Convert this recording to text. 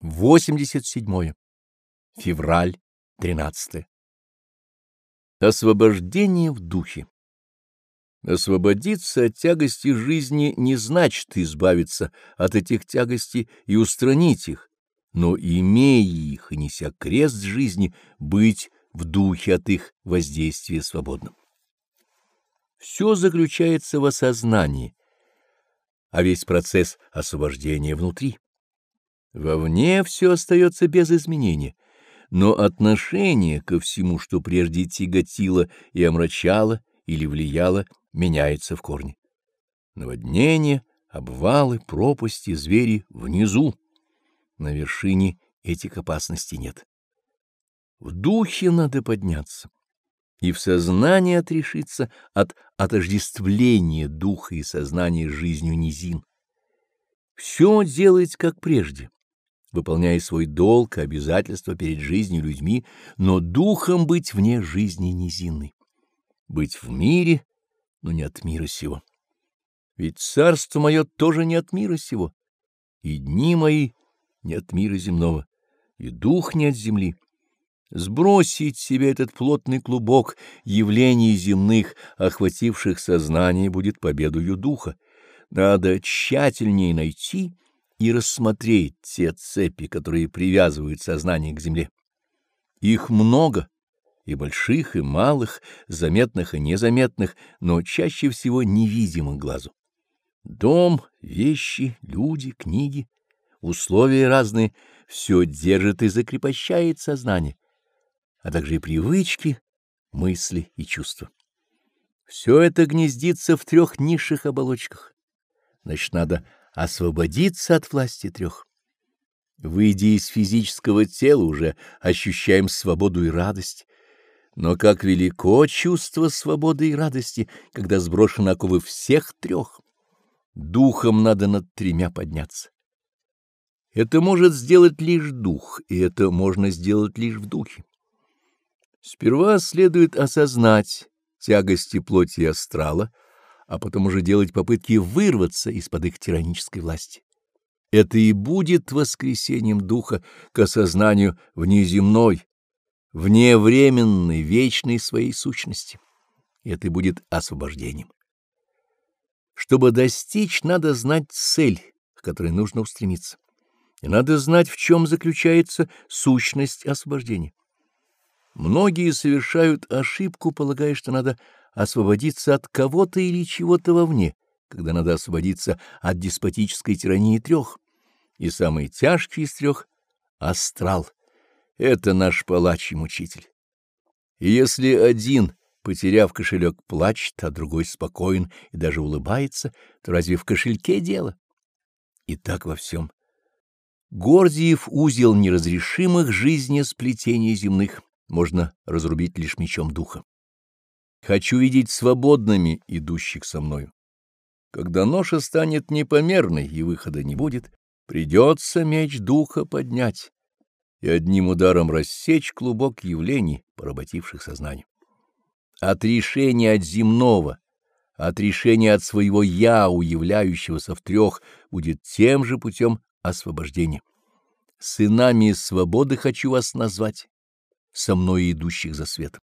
87. Февраль 13. Освобождение в духе. Освободиться от тягости жизни не значит избавиться от этих тягостей и устранить их, но, имея их и неся крест жизни, быть в духе от их воздействия свободным. Все заключается в осознании, а весь процесс освобождения внутри. Вовне все остается без изменения, но отношение ко всему, что прежде тяготило и омрачало или влияло, меняется в корне. Наводнения, обвалы, пропасти, звери внизу. На вершине этих опасностей нет. В духе надо подняться и в сознании отрешиться от отождествления духа и сознания жизнью низин. Все делать как прежде выполняя свой долг и обязательства перед жизнью людьми, но духом быть вне жизни низинной, быть в мире, но не от мира сего. Ведь царство мое тоже не от мира сего, и дни мои не от мира земного, и дух не от земли. Сбросить себе этот плотный клубок явлений земных, охвативших сознание, будет победою духа. Надо тщательнее найти и рассмотреть те цепи, которые привязывают сознание к земле. Их много, и больших, и малых, заметных и незаметных, но чаще всего невидимых глазу. Дом, вещи, люди, книги, условия разные — все держит и закрепощает сознание, а также и привычки, мысли и чувства. Все это гнездится в трех низших оболочках. Значит, надо освободиться от власти трех. Выйдя из физического тела, уже ощущаем свободу и радость. Но как велико чувство свободы и радости, когда сброшены оковы всех трех. Духом надо над тремя подняться. Это может сделать лишь дух, и это можно сделать лишь в духе. Сперва следует осознать тягости плоти и астрала — а потом уже делать попытки вырваться из-под их тиранической власти. Это и будет воскресением духа к осознанию внеземной, вневременной, вечной своей сущности. Это и будет освобождением. Чтобы достичь, надо знать цель, к которой нужно устремиться. И надо знать, в чем заключается сущность освобождения. Многие совершают ошибку, полагая, что надо освободиться от кого-то или чего-то вовне, когда надо освободиться от деспотической тирании трех. И самый тяжкий из трех — астрал. Это наш палач и мучитель. И если один, потеряв кошелек, плачет, а другой спокоен и даже улыбается, то разве в кошельке дело? И так во всем. Гордиев узел неразрешимых жизнесплетений земных можно разрубить лишь мечом духа. Хочу видеть свободными идущих со мною. Когда ноша станет непомерной и выхода не будет, придется меч духа поднять и одним ударом рассечь клубок явлений, поработивших сознание. От решения от земного, от решения от своего «я», уявляющегося в трех, будет тем же путем освобождения. Сынами свободы хочу вас назвать, со мной идущих за светом.